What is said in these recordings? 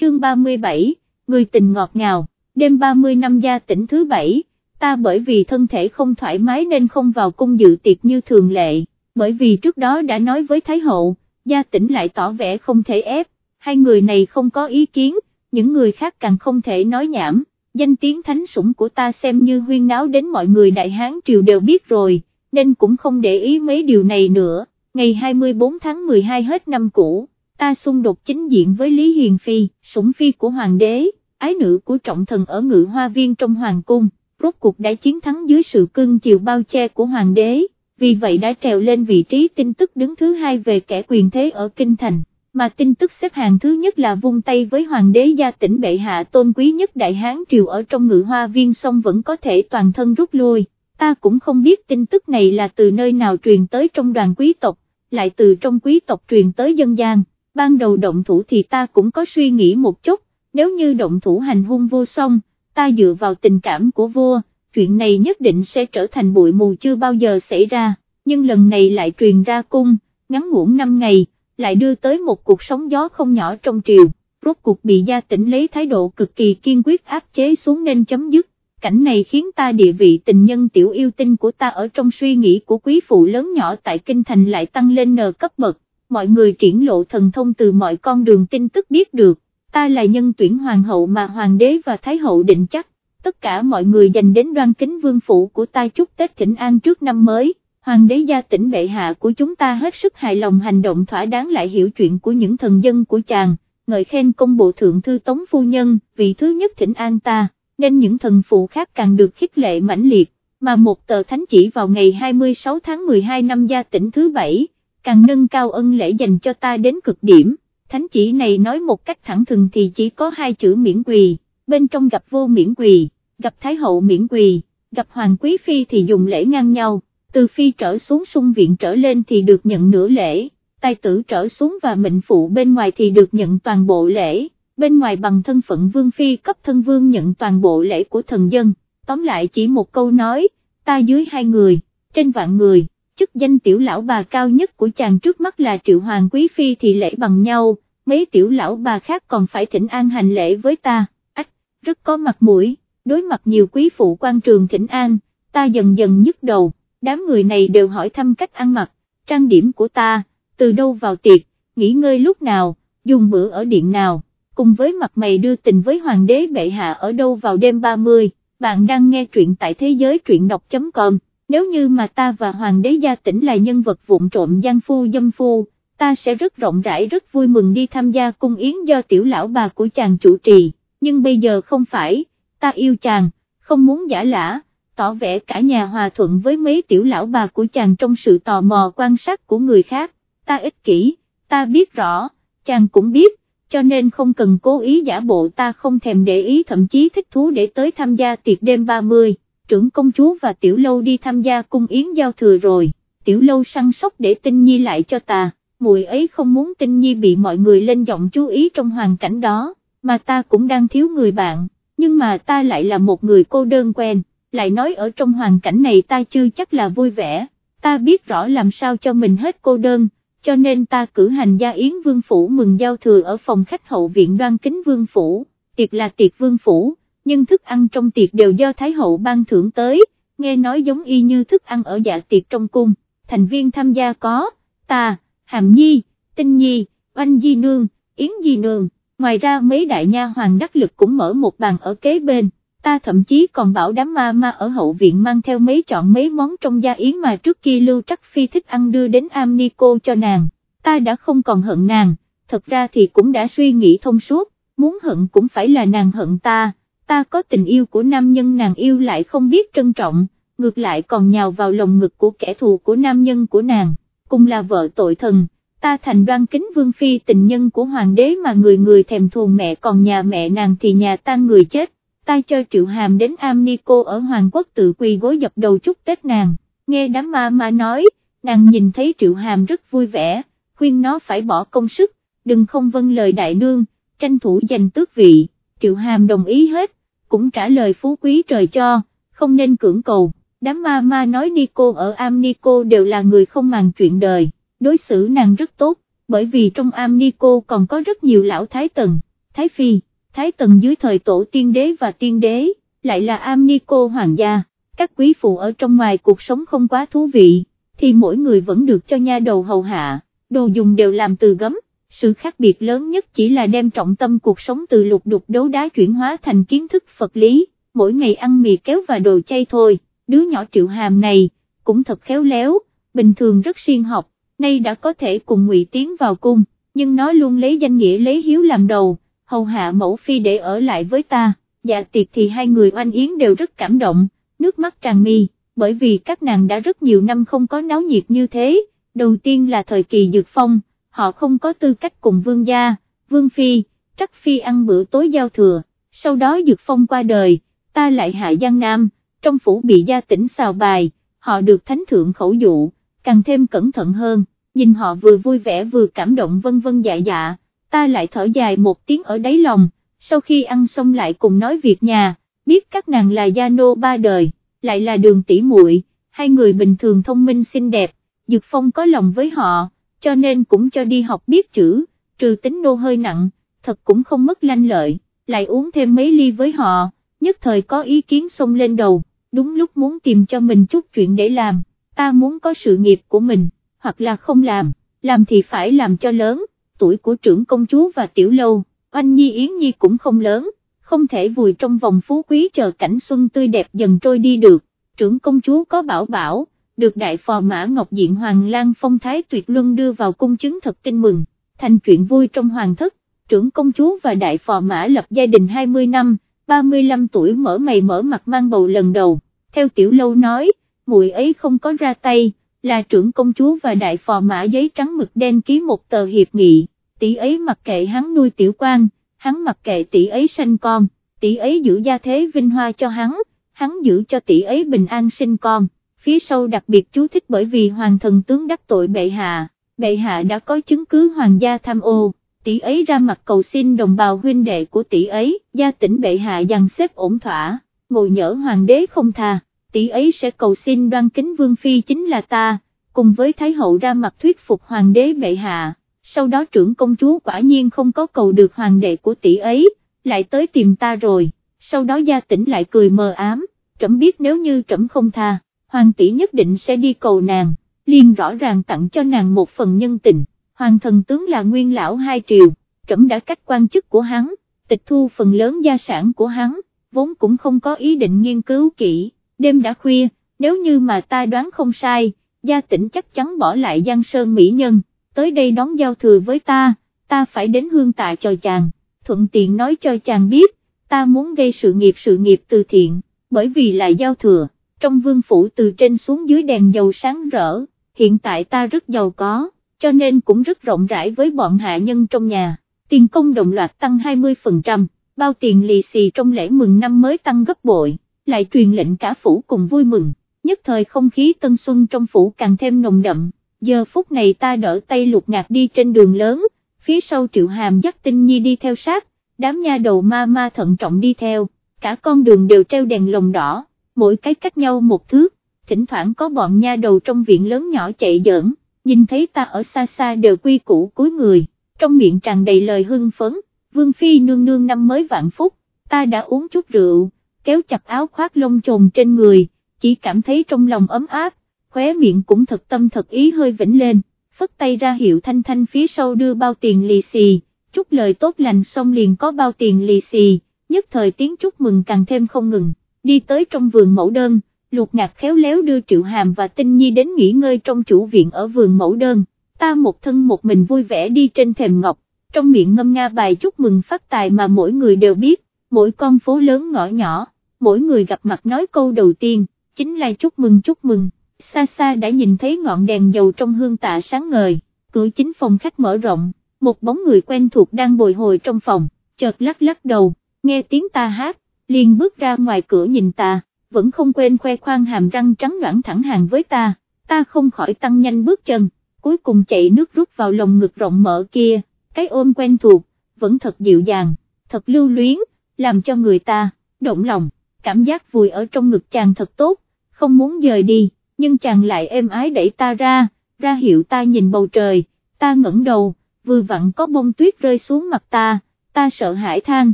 chương 37, người tình ngọt ngào, đêm 30 năm gia tỉnh thứ bảy, ta bởi vì thân thể không thoải mái nên không vào cung dự tiệc như thường lệ, bởi vì trước đó đã nói với Thái Hậu, gia tỉnh lại tỏ vẻ không thể ép, hai người này không có ý kiến, những người khác càng không thể nói nhảm, danh tiếng thánh sủng của ta xem như huyên náo đến mọi người Đại Hán Triều đều biết rồi, nên cũng không để ý mấy điều này nữa, ngày 24 tháng 12 hết năm cũ, ta xung đột chính diện với Lý Hiền Phi, sủng phi của Hoàng đế, ái nữ của trọng thần ở ngự hoa viên trong Hoàng cung, rốt cuộc đã chiến thắng dưới sự cưng chiều bao che của Hoàng đế, vì vậy đã trèo lên vị trí tin tức đứng thứ hai về kẻ quyền thế ở Kinh Thành mà tin tức xếp hàng thứ nhất là vung tay với hoàng đế gia tỉnh bệ hạ tôn quý nhất đại hán triều ở trong ngự hoa viên song vẫn có thể toàn thân rút lui, ta cũng không biết tin tức này là từ nơi nào truyền tới trong đoàn quý tộc, lại từ trong quý tộc truyền tới dân gian, ban đầu động thủ thì ta cũng có suy nghĩ một chút, nếu như động thủ hành hung vô song, ta dựa vào tình cảm của vua, chuyện này nhất định sẽ trở thành bụi mù chưa bao giờ xảy ra, nhưng lần này lại truyền ra cung, ngắn ngủn 5 ngày lại đưa tới một cuộc sóng gió không nhỏ trong triều, rốt cuộc bị gia tỉnh lấy thái độ cực kỳ kiên quyết áp chế xuống nên chấm dứt, cảnh này khiến ta địa vị tình nhân tiểu yêu tinh của ta ở trong suy nghĩ của quý phụ lớn nhỏ tại kinh thành lại tăng lên nờ cấp bậc, mọi người triển lộ thần thông từ mọi con đường tin tức biết được, ta là nhân tuyển hoàng hậu mà hoàng đế và thái hậu định chắc, tất cả mọi người dành đến đoan kính vương phủ của ta chúc Tết thịnh an trước năm mới hoàng đế gia tỉnh bệ hạ của chúng ta hết sức hài lòng hành động thỏa đáng lại hiểu chuyện của những thần dân của chàng, ngợi khen công bộ thượng thư tống phu nhân, vị thứ nhất thỉnh an ta, nên những thần phụ khác càng được khích lệ mãnh liệt, mà một tờ thánh chỉ vào ngày 26 tháng 12 năm gia tỉnh thứ bảy, càng nâng cao ân lễ dành cho ta đến cực điểm, thánh chỉ này nói một cách thẳng thừng thì chỉ có hai chữ miễn quỳ, bên trong gặp vô miễn quỳ, gặp thái hậu miễn quỳ, gặp hoàng quý phi thì dùng lễ ngang nhau từ phi trở xuống sung viện trở lên thì được nhận nửa lễ, tài tử trở xuống và mệnh phụ bên ngoài thì được nhận toàn bộ lễ, bên ngoài bằng thân phận vương phi cấp thân vương nhận toàn bộ lễ của thần dân, tóm lại chỉ một câu nói, ta dưới hai người, trên vạn người, chức danh tiểu lão bà cao nhất của chàng trước mắt là triệu hoàng quý phi thì lễ bằng nhau, mấy tiểu lão bà khác còn phải thỉnh an hành lễ với ta, ách, rất có mặt mũi, đối mặt nhiều quý phụ quan trường thỉnh an, ta dần dần nhức đầu đám người này đều hỏi thăm cách ăn mặc, trang điểm của ta, từ đâu vào tiệc, nghỉ ngơi lúc nào, dùng bữa ở điện nào, cùng với mặt mày đưa tình với hoàng đế bệ hạ ở đâu vào đêm 30, bạn đang nghe truyện tại thế giới truyện đọc.com, nếu như mà ta và hoàng đế gia tỉnh là nhân vật vụn trộm gian phu dâm phu, ta sẽ rất rộng rãi rất vui mừng đi tham gia cung yến do tiểu lão bà của chàng chủ trì, nhưng bây giờ không phải, ta yêu chàng, không muốn giả lả tỏ vẻ cả nhà hòa thuận với mấy tiểu lão bà của chàng trong sự tò mò quan sát của người khác, ta ích kỷ, ta biết rõ, chàng cũng biết, cho nên không cần cố ý giả bộ ta không thèm để ý thậm chí thích thú để tới tham gia tiệc đêm 30, trưởng công chúa và tiểu lâu đi tham gia cung yến giao thừa rồi, tiểu lâu săn sóc để tinh nhi lại cho ta, mùi ấy không muốn tinh nhi bị mọi người lên giọng chú ý trong hoàn cảnh đó, mà ta cũng đang thiếu người bạn, nhưng mà ta lại là một người cô đơn quen. Lại nói ở trong hoàn cảnh này ta chưa chắc là vui vẻ, ta biết rõ làm sao cho mình hết cô đơn, cho nên ta cử hành gia yến vương phủ mừng giao thừa ở phòng khách hậu viện đoan kính vương phủ, tiệc là tiệc vương phủ, nhưng thức ăn trong tiệc đều do Thái hậu ban thưởng tới, nghe nói giống y như thức ăn ở dạ tiệc trong cung, thành viên tham gia có, ta, Hàm Nhi, Tinh Nhi, Oanh Di Nương, Yến Di Nương, ngoài ra mấy đại nha hoàng đắc lực cũng mở một bàn ở kế bên. Ta thậm chí còn bảo đám ma ma ở hậu viện mang theo mấy chọn mấy món trong gia yến mà trước kia Lưu Trắc Phi thích ăn đưa đến am ni cô cho nàng, ta đã không còn hận nàng, thật ra thì cũng đã suy nghĩ thông suốt, muốn hận cũng phải là nàng hận ta, ta có tình yêu của nam nhân nàng yêu lại không biết trân trọng, ngược lại còn nhào vào lồng ngực của kẻ thù của nam nhân của nàng, cùng là vợ tội thần. Ta thành đoan kính vương phi tình nhân của hoàng đế mà người người thèm thuồng mẹ còn nhà mẹ nàng thì nhà tan người chết, ta cho Triệu Hàm đến am ni cô ở Hoàng Quốc tự quỳ gối dập đầu chúc Tết nàng, nghe đám ma ma nói, nàng nhìn thấy Triệu Hàm rất vui vẻ, khuyên nó phải bỏ công sức, đừng không vâng lời đại nương, tranh thủ giành tước vị, Triệu Hàm đồng ý hết, cũng trả lời phú quý trời cho, không nên cưỡng cầu, đám ma ma nói ni cô ở am ni cô đều là người không màng chuyện đời, đối xử nàng rất tốt, bởi vì trong am ni cô còn có rất nhiều lão thái tần Thái Phi, Thái Tần dưới thời tổ tiên đế và tiên đế, lại là am ni cô hoàng gia, các quý phụ ở trong ngoài cuộc sống không quá thú vị, thì mỗi người vẫn được cho nha đầu hầu hạ, đồ dùng đều làm từ gấm, sự khác biệt lớn nhất chỉ là đem trọng tâm cuộc sống từ lục đục đấu đá chuyển hóa thành kiến thức Phật lý, mỗi ngày ăn mì kéo và đồ chay thôi, đứa nhỏ triệu hàm này, cũng thật khéo léo, bình thường rất siêng học, nay đã có thể cùng ngụy Tiến vào cung, nhưng nó luôn lấy danh nghĩa lấy hiếu làm đầu, hầu hạ mẫu phi để ở lại với ta, dạ tiệc thì hai người oanh yến đều rất cảm động, nước mắt tràn mi, bởi vì các nàng đã rất nhiều năm không có náo nhiệt như thế, đầu tiên là thời kỳ dược phong, họ không có tư cách cùng vương gia, vương phi, trắc phi ăn bữa tối giao thừa, sau đó dược phong qua đời, ta lại hạ Giang Nam, trong phủ bị gia tỉnh xào bài, họ được thánh thượng khẩu dụ, càng thêm cẩn thận hơn, nhìn họ vừa vui vẻ vừa cảm động vân vân dạ dạ, ta lại thở dài một tiếng ở đáy lòng, sau khi ăn xong lại cùng nói việc nhà, biết các nàng là gia nô ba đời, lại là đường tỷ muội, hai người bình thường thông minh xinh đẹp, Dược Phong có lòng với họ, cho nên cũng cho đi học biết chữ, trừ tính nô hơi nặng, thật cũng không mất lanh lợi, lại uống thêm mấy ly với họ, nhất thời có ý kiến xông lên đầu, đúng lúc muốn tìm cho mình chút chuyện để làm, ta muốn có sự nghiệp của mình, hoặc là không làm, làm thì phải làm cho lớn, tuổi của trưởng công chúa và tiểu lâu, oanh nhi yến nhi cũng không lớn, không thể vùi trong vòng phú quý chờ cảnh xuân tươi đẹp dần trôi đi được, trưởng công chúa có bảo bảo, được đại phò mã Ngọc Diện Hoàng Lan Phong Thái Tuyệt Luân đưa vào cung chứng thật tin mừng, thành chuyện vui trong hoàng thất, trưởng công chúa và đại phò mã lập gia đình 20 năm, 35 tuổi mở mày mở mặt mang bầu lần đầu, theo tiểu lâu nói, muội ấy không có ra tay, là trưởng công chúa và đại phò mã giấy trắng mực đen ký một tờ hiệp nghị, tỷ ấy mặc kệ hắn nuôi tiểu quan, hắn mặc kệ tỷ ấy sanh con, tỷ ấy giữ gia thế vinh hoa cho hắn, hắn giữ cho tỷ ấy bình an sinh con, phía sau đặc biệt chú thích bởi vì hoàng thần tướng đắc tội bệ hạ, bệ hạ đã có chứng cứ hoàng gia tham ô, tỷ ấy ra mặt cầu xin đồng bào huynh đệ của tỷ ấy, gia tỉnh bệ hạ dàn xếp ổn thỏa, ngồi nhỡ hoàng đế không tha, tỷ ấy sẽ cầu xin đoan kính vương phi chính là ta, cùng với thái hậu ra mặt thuyết phục hoàng đế bệ hạ, sau đó trưởng công chúa quả nhiên không có cầu được hoàng đệ của tỷ ấy, lại tới tìm ta rồi, sau đó gia tỉnh lại cười mờ ám, trẫm biết nếu như trẫm không tha, hoàng tỷ nhất định sẽ đi cầu nàng, liền rõ ràng tặng cho nàng một phần nhân tình, hoàng thần tướng là nguyên lão hai triều, trẫm đã cách quan chức của hắn, tịch thu phần lớn gia sản của hắn, vốn cũng không có ý định nghiên cứu kỹ, đêm đã khuya, nếu như mà ta đoán không sai, gia tỉnh chắc chắn bỏ lại Giang Sơn Mỹ Nhân, tới đây đón giao thừa với ta, ta phải đến hương tạ cho chàng, thuận tiện nói cho chàng biết, ta muốn gây sự nghiệp sự nghiệp từ thiện, bởi vì là giao thừa, trong vương phủ từ trên xuống dưới đèn dầu sáng rỡ, hiện tại ta rất giàu có, cho nên cũng rất rộng rãi với bọn hạ nhân trong nhà, tiền công đồng loạt tăng 20%, bao tiền lì xì trong lễ mừng năm mới tăng gấp bội, lại truyền lệnh cả phủ cùng vui mừng, nhất thời không khí tân xuân trong phủ càng thêm nồng đậm, giờ phút này ta đỡ tay lục ngạc đi trên đường lớn, phía sau triệu hàm dắt tinh nhi đi theo sát, đám nha đầu ma ma thận trọng đi theo, cả con đường đều treo đèn lồng đỏ, mỗi cái cách nhau một thước, thỉnh thoảng có bọn nha đầu trong viện lớn nhỏ chạy giỡn, nhìn thấy ta ở xa xa đều quy củ cúi người, trong miệng tràn đầy lời hưng phấn, vương phi nương nương năm mới vạn phúc, ta đã uống chút rượu, kéo chặt áo khoác lông trồn trên người, chỉ cảm thấy trong lòng ấm áp, khóe miệng cũng thật tâm thật ý hơi vĩnh lên, phất tay ra hiệu thanh thanh phía sau đưa bao tiền lì xì, chúc lời tốt lành xong liền có bao tiền lì xì, nhất thời tiếng chúc mừng càng thêm không ngừng, đi tới trong vườn mẫu đơn, lục ngạc khéo léo đưa triệu hàm và tinh nhi đến nghỉ ngơi trong chủ viện ở vườn mẫu đơn, ta một thân một mình vui vẻ đi trên thềm ngọc, trong miệng ngâm nga bài chúc mừng phát tài mà mỗi người đều biết, mỗi con phố lớn ngõ nhỏ, mỗi người gặp mặt nói câu đầu tiên, chính là chúc mừng chúc mừng. Xa xa đã nhìn thấy ngọn đèn dầu trong hương tạ sáng ngời, cửa chính phòng khách mở rộng, một bóng người quen thuộc đang bồi hồi trong phòng, chợt lắc lắc đầu, nghe tiếng ta hát, liền bước ra ngoài cửa nhìn ta, vẫn không quên khoe khoang hàm răng trắng loãng thẳng hàng với ta, ta không khỏi tăng nhanh bước chân, cuối cùng chạy nước rút vào lồng ngực rộng mở kia, cái ôm quen thuộc, vẫn thật dịu dàng, thật lưu luyến, làm cho người ta, động lòng, cảm giác vùi ở trong ngực chàng thật tốt, không muốn rời đi nhưng chàng lại êm ái đẩy ta ra, ra hiệu ta nhìn bầu trời, ta ngẩng đầu, vừa vặn có bông tuyết rơi xuống mặt ta, ta sợ hãi than,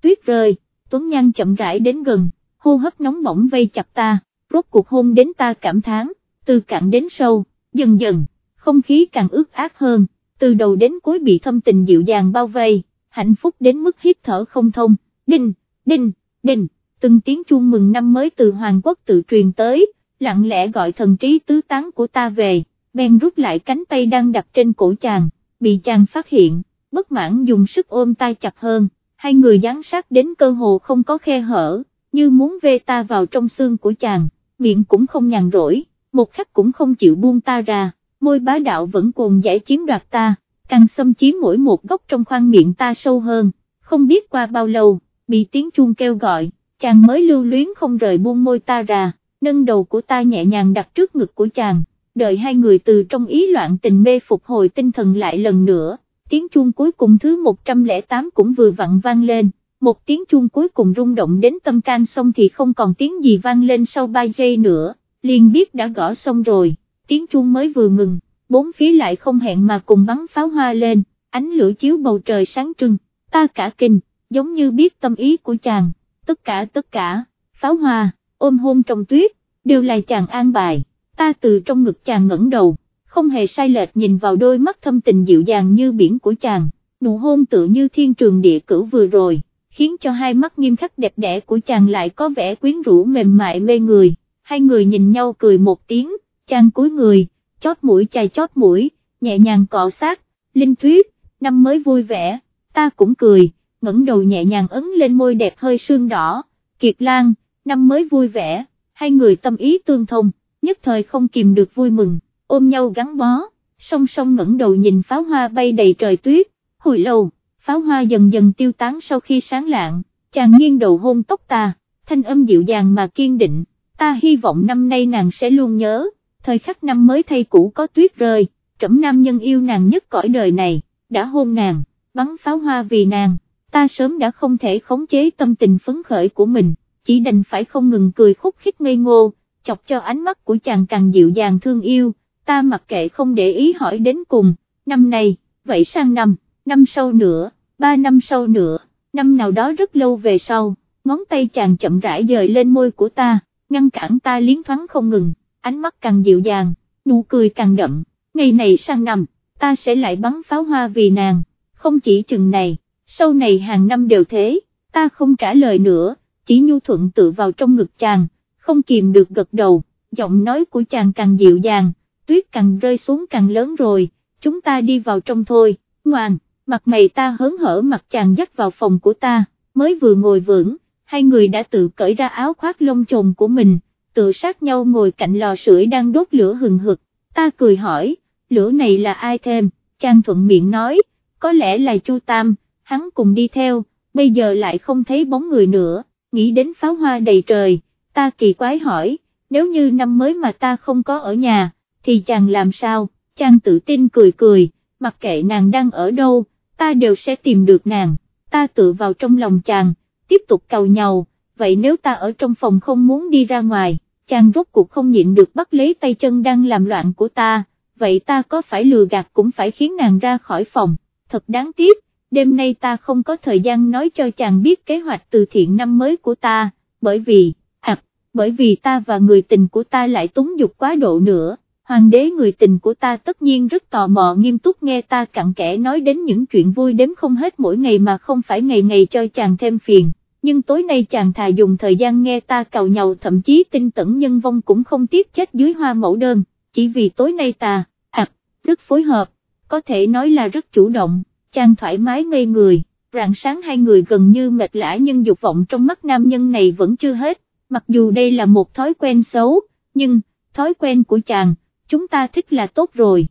tuyết rơi, Tuấn Nhan chậm rãi đến gần, hô hấp nóng bỏng vây chặt ta, rốt cuộc hôn đến ta cảm thán, từ cạn đến sâu, dần dần, không khí càng ướt át hơn, từ đầu đến cuối bị thâm tình dịu dàng bao vây, hạnh phúc đến mức hít thở không thông, đinh, đinh, đinh, từng tiếng chuông mừng năm mới từ Hoàng Quốc tự truyền tới, lặng lẽ gọi thần trí tứ tán của ta về, bèn rút lại cánh tay đang đặt trên cổ chàng, bị chàng phát hiện, bất mãn dùng sức ôm tay chặt hơn, hai người gián sát đến cơ hồ không có khe hở, như muốn vê ta vào trong xương của chàng, miệng cũng không nhàn rỗi, một khắc cũng không chịu buông ta ra, môi bá đạo vẫn cuồng giải chiếm đoạt ta, càng xâm chiếm mỗi một góc trong khoang miệng ta sâu hơn, không biết qua bao lâu, bị tiếng chuông kêu gọi, chàng mới lưu luyến không rời buông môi ta ra, nâng đầu của ta nhẹ nhàng đặt trước ngực của chàng, đợi hai người từ trong ý loạn tình mê phục hồi tinh thần lại lần nữa, tiếng chuông cuối cùng thứ 108 cũng vừa vặn vang lên, một tiếng chuông cuối cùng rung động đến tâm can xong thì không còn tiếng gì vang lên sau 3 giây nữa, liền biết đã gõ xong rồi, tiếng chuông mới vừa ngừng, bốn phía lại không hẹn mà cùng bắn pháo hoa lên, ánh lửa chiếu bầu trời sáng trưng, ta cả kinh, giống như biết tâm ý của chàng, tất cả tất cả, pháo hoa, ôm hôn trong tuyết, đều là chàng an bài, ta từ trong ngực chàng ngẩng đầu, không hề sai lệch nhìn vào đôi mắt thâm tình dịu dàng như biển của chàng, nụ hôn tự như thiên trường địa cử vừa rồi, khiến cho hai mắt nghiêm khắc đẹp đẽ của chàng lại có vẻ quyến rũ mềm mại mê người, hai người nhìn nhau cười một tiếng, chàng cúi người, chót mũi chài chót mũi, nhẹ nhàng cọ sát, linh thuyết, năm mới vui vẻ, ta cũng cười, ngẩng đầu nhẹ nhàng ấn lên môi đẹp hơi sương đỏ, kiệt lan, năm mới vui vẻ, hai người tâm ý tương thông, nhất thời không kìm được vui mừng, ôm nhau gắn bó, song song ngẩng đầu nhìn pháo hoa bay đầy trời tuyết, hồi lâu, pháo hoa dần dần tiêu tán sau khi sáng lạng, chàng nghiêng đầu hôn tóc ta, thanh âm dịu dàng mà kiên định, ta hy vọng năm nay nàng sẽ luôn nhớ, thời khắc năm mới thay cũ có tuyết rơi, trẫm nam nhân yêu nàng nhất cõi đời này, đã hôn nàng, bắn pháo hoa vì nàng, ta sớm đã không thể khống chế tâm tình phấn khởi của mình, chỉ đành phải không ngừng cười khúc khích ngây ngô, chọc cho ánh mắt của chàng càng dịu dàng thương yêu, ta mặc kệ không để ý hỏi đến cùng, năm nay, vậy sang năm, năm sau nữa, ba năm sau nữa, năm nào đó rất lâu về sau, ngón tay chàng chậm rãi dời lên môi của ta, ngăn cản ta liến thoáng không ngừng, ánh mắt càng dịu dàng, nụ cười càng đậm, ngày này sang năm, ta sẽ lại bắn pháo hoa vì nàng, không chỉ chừng này, sau này hàng năm đều thế, ta không trả lời nữa, chỉ nhu thuận tự vào trong ngực chàng, không kìm được gật đầu, giọng nói của chàng càng dịu dàng, tuyết càng rơi xuống càng lớn rồi, chúng ta đi vào trong thôi, ngoan, mặt mày ta hớn hở mặt chàng dắt vào phòng của ta, mới vừa ngồi vững, hai người đã tự cởi ra áo khoác lông chồn của mình, tự sát nhau ngồi cạnh lò sưởi đang đốt lửa hừng hực, ta cười hỏi, lửa này là ai thêm, chàng thuận miệng nói, có lẽ là Chu Tam, hắn cùng đi theo, bây giờ lại không thấy bóng người nữa, nghĩ đến pháo hoa đầy trời, ta kỳ quái hỏi, nếu như năm mới mà ta không có ở nhà, thì chàng làm sao, chàng tự tin cười cười, mặc kệ nàng đang ở đâu, ta đều sẽ tìm được nàng, ta tự vào trong lòng chàng, tiếp tục cầu nhau, vậy nếu ta ở trong phòng không muốn đi ra ngoài, chàng rốt cuộc không nhịn được bắt lấy tay chân đang làm loạn của ta, vậy ta có phải lừa gạt cũng phải khiến nàng ra khỏi phòng, thật đáng tiếc, đêm nay ta không có thời gian nói cho chàng biết kế hoạch từ thiện năm mới của ta, bởi vì, à, bởi vì ta và người tình của ta lại túng dục quá độ nữa. Hoàng đế người tình của ta tất nhiên rất tò mò nghiêm túc nghe ta cặn kẽ nói đến những chuyện vui đếm không hết mỗi ngày mà không phải ngày ngày cho chàng thêm phiền, nhưng tối nay chàng thà dùng thời gian nghe ta cầu nhau thậm chí tinh tẩn nhân vong cũng không tiếc chết dưới hoa mẫu đơn, chỉ vì tối nay ta, à, rất phối hợp, có thể nói là rất chủ động. Chàng thoải mái ngây người, rạng sáng hai người gần như mệt lã nhưng dục vọng trong mắt nam nhân này vẫn chưa hết, mặc dù đây là một thói quen xấu, nhưng, thói quen của chàng, chúng ta thích là tốt rồi.